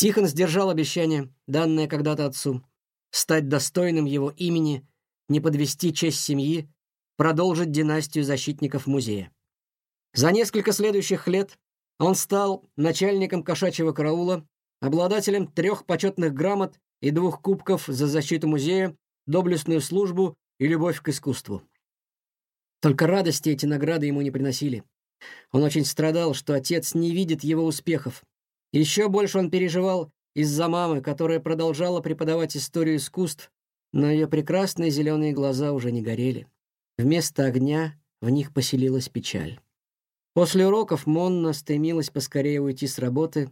Тихон сдержал обещание, данное когда-то отцу, стать достойным его имени, не подвести честь семьи, продолжить династию защитников музея. За несколько следующих лет он стал начальником кошачьего караула, обладателем трех почетных грамот и двух кубков за защиту музея, доблестную службу и любовь к искусству. Только радости эти награды ему не приносили. Он очень страдал, что отец не видит его успехов. Еще больше он переживал из-за мамы, которая продолжала преподавать историю искусств, но ее прекрасные зеленые глаза уже не горели. Вместо огня в них поселилась печаль. После уроков Монна стремилась поскорее уйти с работы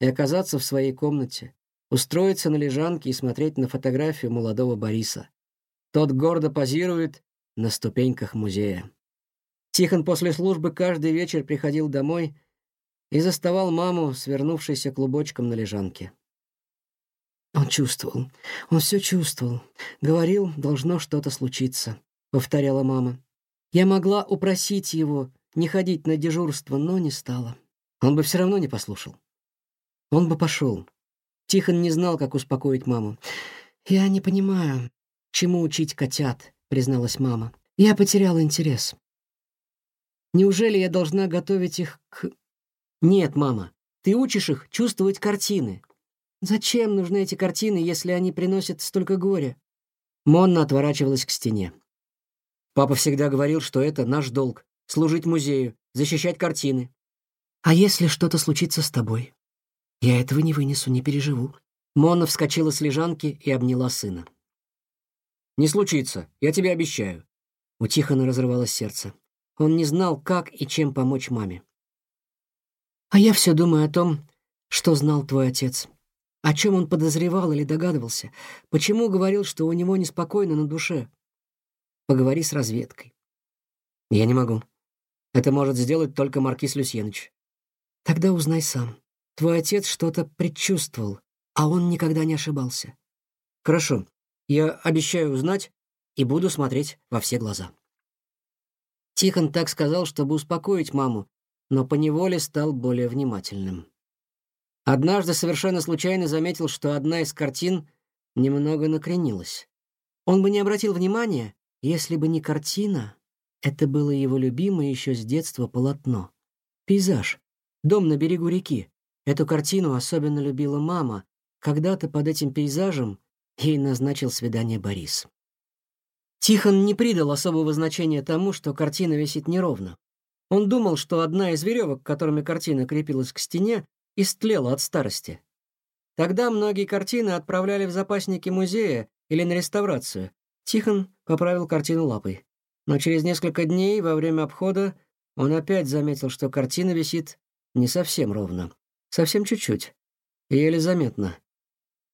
и оказаться в своей комнате, устроиться на лежанке и смотреть на фотографию молодого Бориса. Тот гордо позирует на ступеньках музея. Тихон после службы каждый вечер приходил домой и заставал маму, свернувшейся клубочком на лежанке. Он чувствовал, он все чувствовал. Говорил, должно что-то случиться, — повторяла мама. Я могла упросить его не ходить на дежурство, но не стала. Он бы все равно не послушал. Он бы пошел. Тихон не знал, как успокоить маму. «Я не понимаю, чему учить котят», — призналась мама. «Я потеряла интерес. Неужели я должна готовить их к...» «Нет, мама, ты учишь их чувствовать картины. Зачем нужны эти картины, если они приносят столько горя?» Монна отворачивалась к стене. Папа всегда говорил, что это наш долг — служить музею, защищать картины. «А если что-то случится с тобой?» Я этого не вынесу, не переживу. Мона вскочила с лежанки и обняла сына. «Не случится, я тебе обещаю». У Тихона разрывалось сердце. Он не знал, как и чем помочь маме. «А я все думаю о том, что знал твой отец. О чем он подозревал или догадывался. Почему говорил, что у него неспокойно на душе. Поговори с разведкой». «Я не могу. Это может сделать только Маркиз Люсьеныч». «Тогда узнай сам. Твой отец что-то предчувствовал, а он никогда не ошибался. Хорошо, я обещаю узнать и буду смотреть во все глаза. Тихон так сказал, чтобы успокоить маму, но поневоле стал более внимательным. Однажды совершенно случайно заметил, что одна из картин немного накренилась. Он бы не обратил внимания, если бы не картина. Это было его любимое еще с детства полотно. Пейзаж. Дом на берегу реки. Эту картину особенно любила мама. Когда-то под этим пейзажем ей назначил свидание Борис. Тихон не придал особого значения тому, что картина висит неровно. Он думал, что одна из веревок, которыми картина крепилась к стене, истлела от старости. Тогда многие картины отправляли в запасники музея или на реставрацию. Тихон поправил картину лапой. Но через несколько дней во время обхода он опять заметил, что картина висит не совсем ровно. Совсем чуть-чуть. Еле заметно.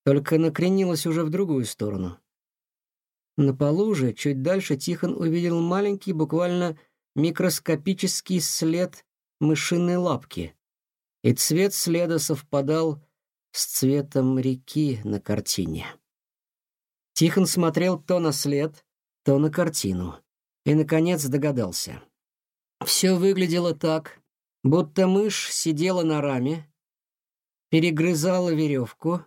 Только накренилась уже в другую сторону. На полу же, чуть дальше, Тихон увидел маленький, буквально микроскопический след мышиной лапки. И цвет следа совпадал с цветом реки на картине. Тихон смотрел то на след, то на картину. И, наконец, догадался. Все выглядело так, будто мышь сидела на раме, перегрызала веревку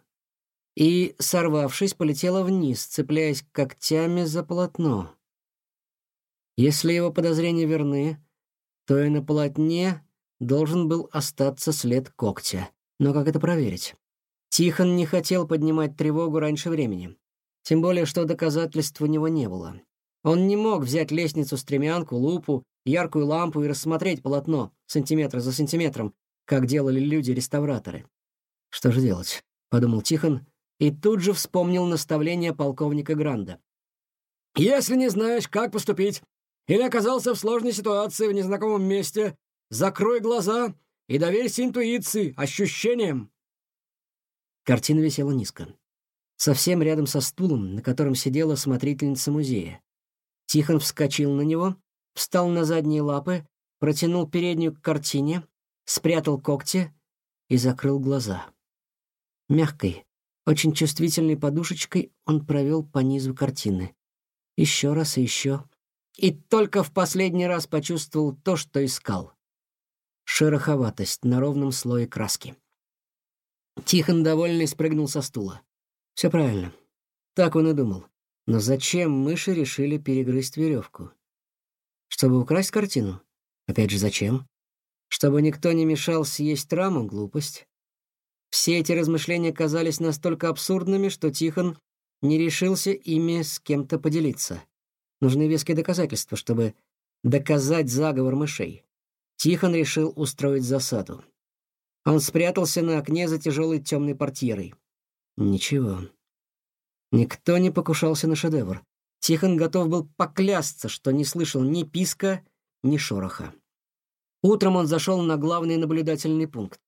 и, сорвавшись, полетела вниз, цепляясь когтями за полотно. Если его подозрения верны, то и на полотне должен был остаться след когтя. Но как это проверить? Тихон не хотел поднимать тревогу раньше времени. Тем более, что доказательств у него не было. Он не мог взять лестницу-стремянку, лупу, яркую лампу и рассмотреть полотно сантиметр за сантиметром, как делали люди-реставраторы. Что же делать? подумал Тихон и тут же вспомнил наставление полковника Гранда. Если не знаешь, как поступить, или оказался в сложной ситуации в незнакомом месте, закрой глаза и доверься интуиции, ощущениям. Картина висела низко, совсем рядом со стулом, на котором сидела смотрительница музея. Тихон вскочил на него, встал на задние лапы, протянул переднюю к картине, спрятал когти и закрыл глаза. Мягкой, очень чувствительной подушечкой он провел по низу картины. Еще раз и еще. И только в последний раз почувствовал то, что искал. Шероховатость на ровном слое краски. Тихон, довольный, спрыгнул со стула. Все правильно. Так он и думал. Но зачем мыши решили перегрызть веревку? Чтобы украсть картину? Опять же, зачем? Чтобы никто не мешал съесть раму — глупость. Все эти размышления казались настолько абсурдными, что Тихон не решился ими с кем-то поделиться. Нужны веские доказательства, чтобы доказать заговор мышей. Тихон решил устроить засаду. Он спрятался на окне за тяжелой темной портьерой. Ничего. Никто не покушался на шедевр. Тихон готов был поклясться, что не слышал ни писка, ни шороха. Утром он зашел на главный наблюдательный пункт.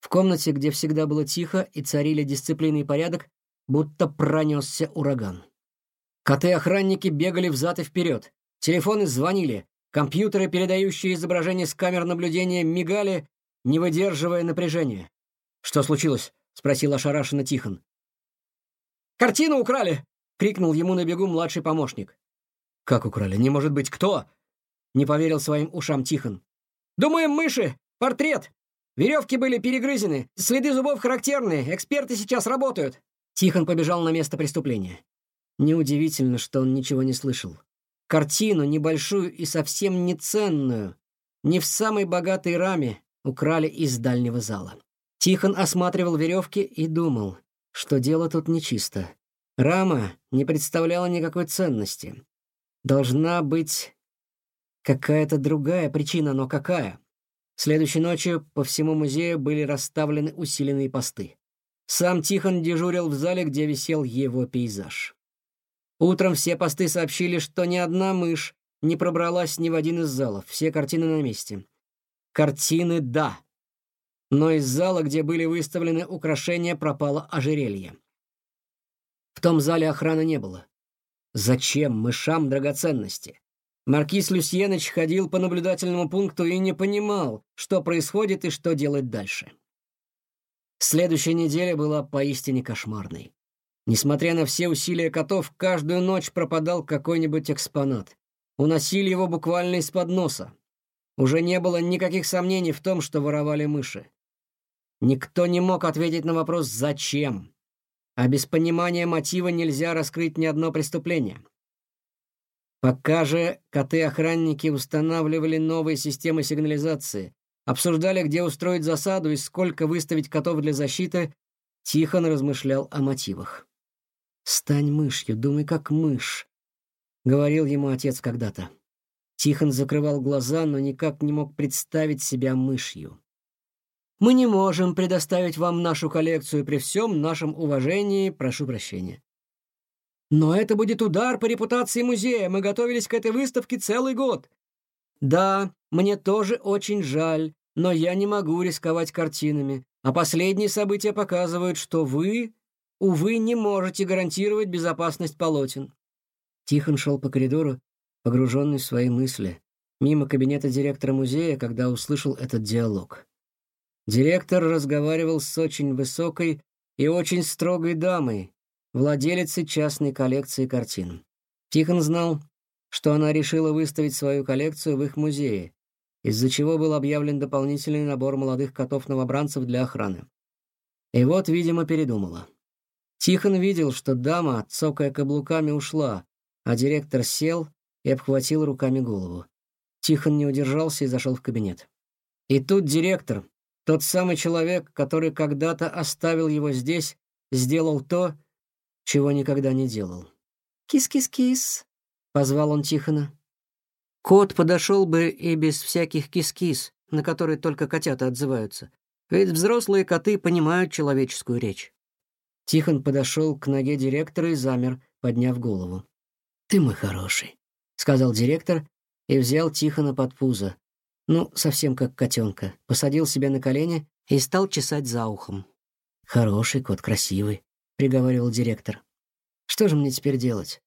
В комнате, где всегда было тихо и царили дисциплина и порядок, будто пронесся ураган. Коты-охранники бегали взад и вперед. Телефоны звонили. Компьютеры, передающие изображение с камер наблюдения, мигали, не выдерживая напряжения. «Что случилось?» — спросил ошарашенно Тихон. «Картину украли!» — крикнул ему на бегу младший помощник. «Как украли? Не может быть, кто?» — не поверил своим ушам Тихон. «Думаем, мыши! Портрет! Веревки были перегрызены, следы зубов характерные, эксперты сейчас работают!» Тихон побежал на место преступления. Неудивительно, что он ничего не слышал. Картину, небольшую и совсем не ценную, не в самой богатой раме, украли из дальнего зала. Тихон осматривал веревки и думал, что дело тут нечисто. Рама не представляла никакой ценности. Должна быть какая-то другая причина, но какая? Следующей ночью по всему музею были расставлены усиленные посты. Сам Тихон дежурил в зале, где висел его пейзаж. Утром все посты сообщили, что ни одна мышь не пробралась ни в один из залов, все картины на месте. Картины — да. Но из зала, где были выставлены украшения, пропало ожерелье. В том зале охраны не было. Зачем мышам драгоценности? Маркиз Люсьеныч ходил по наблюдательному пункту и не понимал, что происходит и что делать дальше. Следующая неделя была поистине кошмарной. Несмотря на все усилия котов, каждую ночь пропадал какой-нибудь экспонат. Уносили его буквально из-под носа. Уже не было никаких сомнений в том, что воровали мыши. Никто не мог ответить на вопрос «Зачем?». А без понимания мотива нельзя раскрыть ни одно преступление. Пока же коты-охранники устанавливали новые системы сигнализации, обсуждали, где устроить засаду и сколько выставить котов для защиты, Тихон размышлял о мотивах. «Стань мышью, думай как мышь», — говорил ему отец когда-то. Тихон закрывал глаза, но никак не мог представить себя мышью. Мы не можем предоставить вам нашу коллекцию при всем нашем уважении, прошу прощения. Но это будет удар по репутации музея. Мы готовились к этой выставке целый год. Да, мне тоже очень жаль, но я не могу рисковать картинами. А последние события показывают, что вы, увы, не можете гарантировать безопасность полотен. Тихон шел по коридору, погруженный в свои мысли, мимо кабинета директора музея, когда услышал этот диалог. Директор разговаривал с очень высокой и очень строгой дамой, владелицей частной коллекции картин. Тихон знал, что она решила выставить свою коллекцию в их музее, из-за чего был объявлен дополнительный набор молодых котов-новобранцев для охраны. И вот, видимо, передумала. Тихон видел, что дама, цокая каблуками, ушла, а директор сел и обхватил руками голову. Тихон не удержался и зашел в кабинет. И тут директор, тот самый человек, который когда-то оставил его здесь, сделал то, чего никогда не делал. «Кис-кис-кис», — позвал он Тихона. Кот подошел бы и без всяких кис-кис, на которые только котята отзываются. Ведь взрослые коты понимают человеческую речь. Тихон подошел к ноге директора и замер, подняв голову. «Ты мой хороший», — сказал директор и взял Тихона под пузо, ну, совсем как котенка, посадил себя на колени и стал чесать за ухом. «Хороший кот, красивый», — приговаривал директор. «Что же мне теперь делать?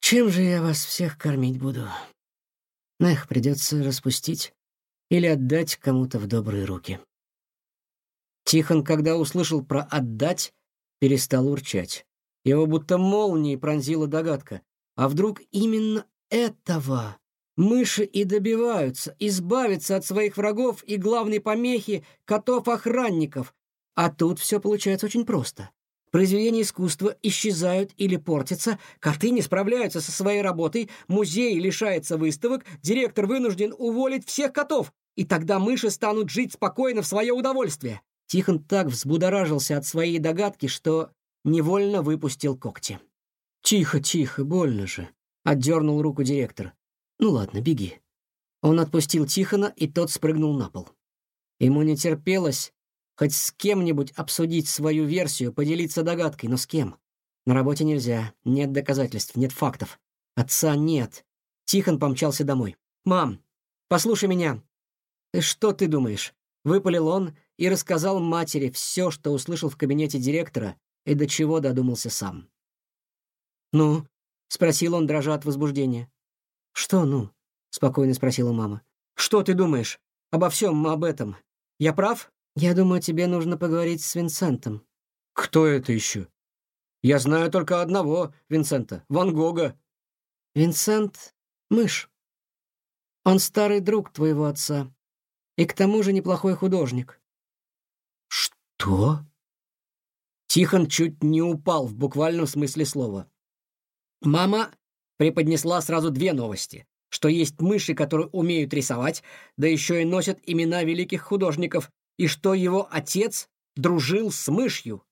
Чем же я вас всех кормить буду? Эх, придется распустить или отдать кому-то в добрые руки». Тихон, когда услышал про «отдать», перестал урчать. Его будто молнией пронзила догадка. А вдруг именно этого Мыши и добиваются избавиться от своих врагов и главной помехи котов-охранников, А тут все получается очень просто. Произведения искусства исчезают или портятся, коты не справляются со своей работой, музей лишается выставок, директор вынужден уволить всех котов, и тогда мыши станут жить спокойно в свое удовольствие. Тихон так взбудоражился от своей догадки, что невольно выпустил когти. «Тихо, тихо, больно же», — отдернул руку директор. «Ну ладно, беги». Он отпустил Тихона, и тот спрыгнул на пол. Ему не терпелось Хоть с кем-нибудь обсудить свою версию, поделиться догадкой, но с кем? На работе нельзя, нет доказательств, нет фактов. Отца нет. Тихон помчался домой. «Мам, послушай меня». «Что ты думаешь?» Выпалил он и рассказал матери все, что услышал в кабинете директора и до чего додумался сам. «Ну?» — спросил он, дрожа от возбуждения. «Что «ну?» — спокойно спросила мама. «Что ты думаешь обо всем об этом? Я прав?» «Я думаю, тебе нужно поговорить с Винсентом». «Кто это еще?» «Я знаю только одного Винсента, Ван Гога». «Винсент — мышь. Он старый друг твоего отца. И к тому же неплохой художник». «Что?» Тихон чуть не упал в буквальном смысле слова. Мама преподнесла сразу две новости, что есть мыши, которые умеют рисовать, да еще и носят имена великих художников, и что его отец дружил с мышью.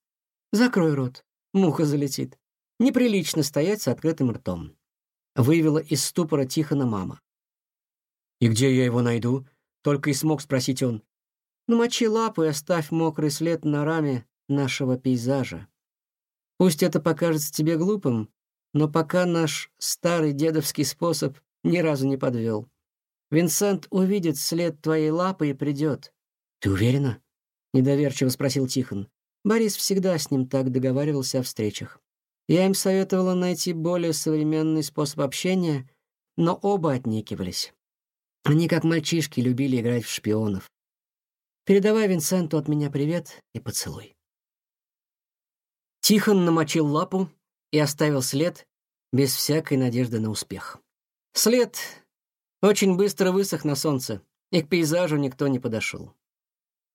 «Закрой рот, муха залетит. Неприлично стоять с открытым ртом», — вывела из ступора Тихона мама. «И где я его найду?» — только и смог спросить он. «Намочи лапу и оставь мокрый след на раме нашего пейзажа. Пусть это покажется тебе глупым, но пока наш старый дедовский способ ни разу не подвел. Винсент увидит след твоей лапы и придет. «Ты уверена?» — недоверчиво спросил Тихон. Борис всегда с ним так договаривался о встречах. Я им советовала найти более современный способ общения, но оба отнекивались. Они, как мальчишки, любили играть в шпионов. Передавай Винсенту от меня привет и поцелуй. Тихон намочил лапу и оставил след без всякой надежды на успех. След очень быстро высох на солнце, и к пейзажу никто не подошел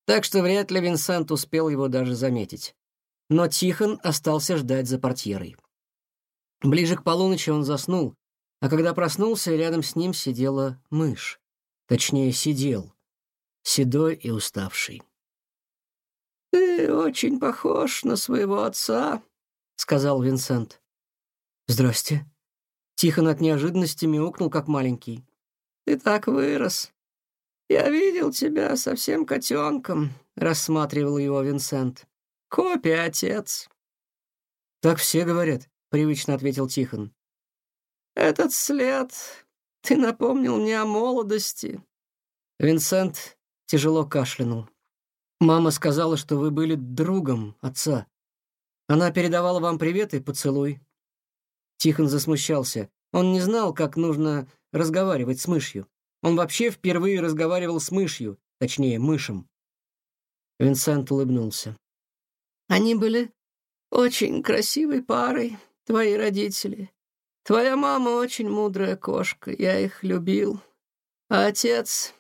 так что вряд ли Винсент успел его даже заметить. Но Тихон остался ждать за портьерой. Ближе к полуночи он заснул, а когда проснулся, рядом с ним сидела мышь. Точнее, сидел, седой и уставший. «Ты очень похож на своего отца», — сказал Винсент. «Здрасте». Тихон от неожиданности мяукнул, как маленький. «Ты так вырос. «Я видел тебя совсем котенком», — рассматривал его Винсент. «Копия, отец». «Так все говорят», — привычно ответил Тихон. «Этот след... Ты напомнил мне о молодости». Винсент тяжело кашлянул. «Мама сказала, что вы были другом отца. Она передавала вам привет и поцелуй». Тихон засмущался. Он не знал, как нужно разговаривать с мышью. Он вообще впервые разговаривал с мышью, точнее, мышем. Винсент улыбнулся. «Они были очень красивой парой, твои родители. Твоя мама очень мудрая кошка, я их любил. А отец,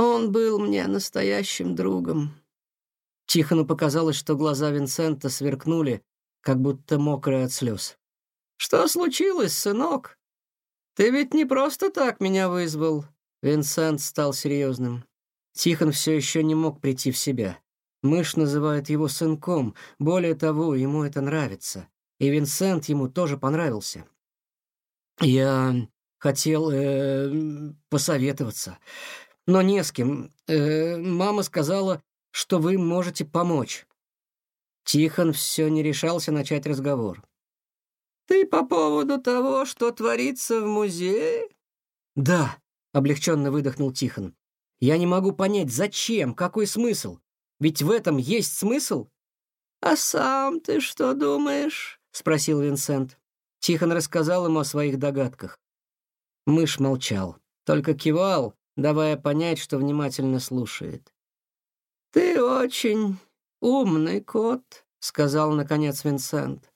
он был мне настоящим другом». Тихону показалось, что глаза Винсента сверкнули, как будто мокрые от слез. «Что случилось, сынок? Ты ведь не просто так меня вызвал. Винсент стал серьезным. Тихон все еще не мог прийти в себя. Мышь называет его сынком, более того, ему это нравится. И Винсент ему тоже понравился. Я хотел э, посоветоваться, но не с кем. Э, мама сказала, что вы можете помочь. Тихон все не решался начать разговор. «Ты по поводу того, что творится в музее?» «Да», — облегченно выдохнул Тихон. «Я не могу понять, зачем, какой смысл? Ведь в этом есть смысл?» «А сам ты что думаешь?» — спросил Винсент. Тихон рассказал ему о своих догадках. Мышь молчал, только кивал, давая понять, что внимательно слушает. «Ты очень умный кот», — сказал, наконец, Винсент.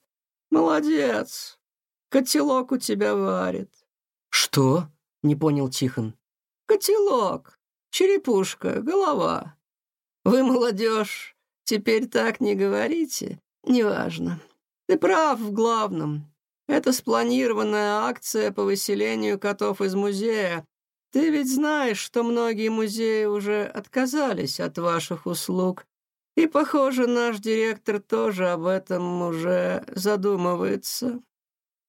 «Молодец. Котелок у тебя варит». «Что?» не понял Тихон. «Котелок, черепушка, голова. Вы, молодежь, теперь так не говорите. Неважно. Ты прав в главном. Это спланированная акция по выселению котов из музея. Ты ведь знаешь, что многие музеи уже отказались от ваших услуг. И, похоже, наш директор тоже об этом уже задумывается.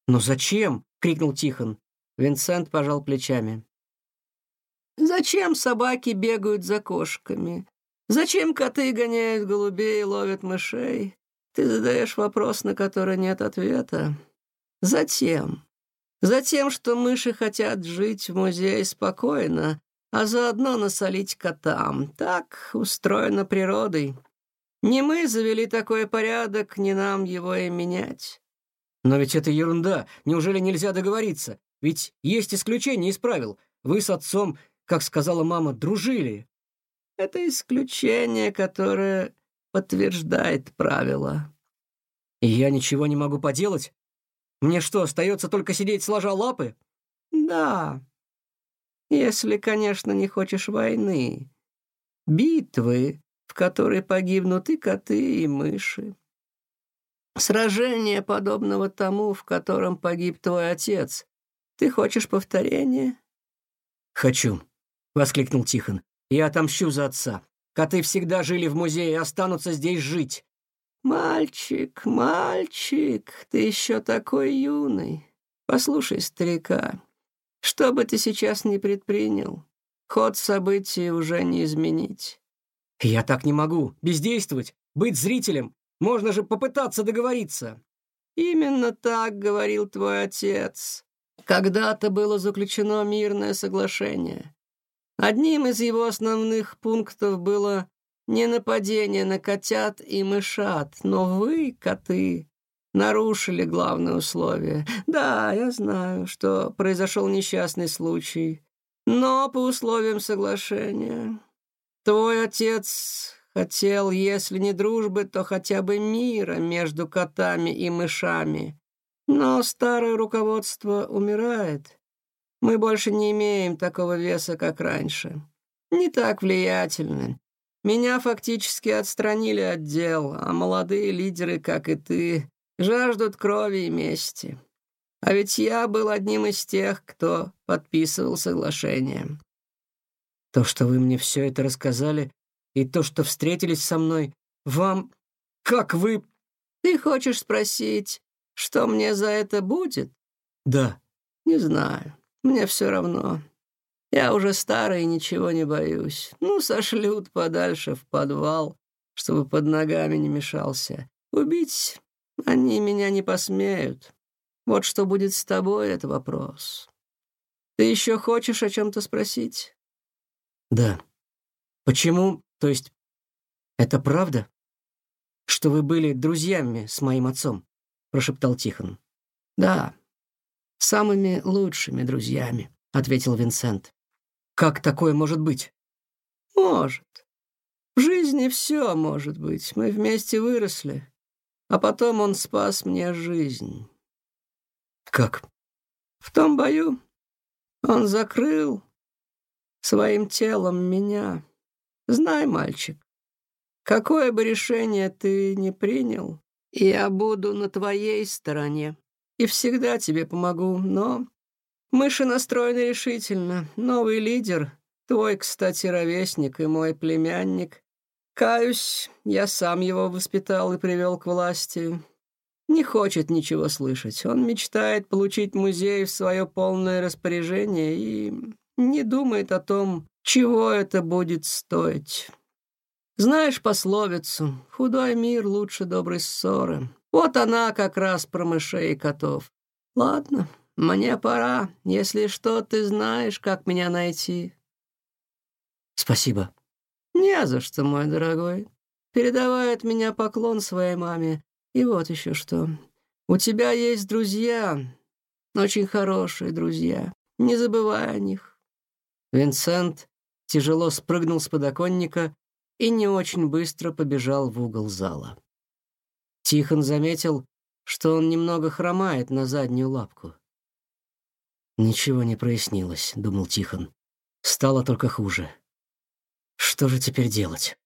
«Но зачем?» — крикнул Тихон. Винсент пожал плечами. «Зачем собаки бегают за кошками? Зачем коты гоняют голубей и ловят мышей? Ты задаешь вопрос, на который нет ответа. Затем. Затем, что мыши хотят жить в музее спокойно, а заодно насолить котам. Так устроено природой. Не мы завели такой порядок, не нам его и менять. Но ведь это ерунда. Неужели нельзя договориться? Ведь есть исключения из правил. Вы с отцом, как сказала мама, дружили. Это исключение, которое подтверждает правила. И я ничего не могу поделать? Мне что, остается только сидеть сложа лапы? Да. Если, конечно, не хочешь войны. Битвы, в которой погибнут и коты, и мыши. Сражение, подобного тому, в котором погиб твой отец. Ты хочешь повторения? «Хочу», — воскликнул Тихон. «Я отомщу за отца. Коты всегда жили в музее и останутся здесь жить. «Мальчик, мальчик, ты еще такой юный. Послушай старика, что бы ты сейчас ни предпринял, ход событий уже не изменить». «Я так не могу. Бездействовать, быть зрителем. Можно же попытаться договориться». «Именно так говорил твой отец. Когда-то было заключено мирное соглашение. Одним из его основных пунктов было не нападение на котят и мышат, но вы, коты, нарушили главное условие. Да, я знаю, что произошел несчастный случай, но по условиям соглашения. Твой отец хотел, если не дружбы, то хотя бы мира между котами и мышами. Но старое руководство умирает. Мы больше не имеем такого веса, как раньше. Не так влиятельны. Меня фактически отстранили от дел, а молодые лидеры, как и ты, жаждут крови и мести. А ведь я был одним из тех, кто подписывал соглашение. То, что вы мне все это рассказали, и то, что встретились со мной, вам... Как вы... Ты хочешь спросить, что мне за это будет? Да. Не знаю. Мне все равно. Я уже старый и ничего не боюсь. Ну, сошлют подальше в подвал, чтобы под ногами не мешался. Убить они меня не посмеют. Вот что будет с тобой, это вопрос. Ты еще хочешь о чем-то спросить? Да. Почему, то есть, это правда, что вы были друзьями с моим отцом? Прошептал Тихон. Да, самыми лучшими друзьями, ответил Винсент. Как такое может быть? Может. В жизни все может быть. Мы вместе выросли. А потом он спас мне жизнь. Как? В том бою он закрыл своим телом меня. Знай, мальчик, какое бы решение ты ни принял, я буду на твоей стороне и всегда тебе помогу, но Мыши настроены решительно. Новый лидер, твой, кстати, ровесник и мой племянник. Каюсь, я сам его воспитал и привел к власти. Не хочет ничего слышать. Он мечтает получить музей в свое полное распоряжение и не думает о том, чего это будет стоить. Знаешь пословицу «Худой мир лучше доброй ссоры». Вот она как раз про мышей и котов. Ладно, мне пора. Если что, ты знаешь, как меня найти». «Спасибо». «Не за что, мой дорогой. Передавай от меня поклон своей маме. И вот еще что. У тебя есть друзья, очень хорошие друзья. Не забывай о них». Винсент тяжело спрыгнул с подоконника и не очень быстро побежал в угол зала. Тихон заметил, что он немного хромает на заднюю лапку. Ничего не прояснилось, думал Тихон. Стало только хуже. Что же теперь делать?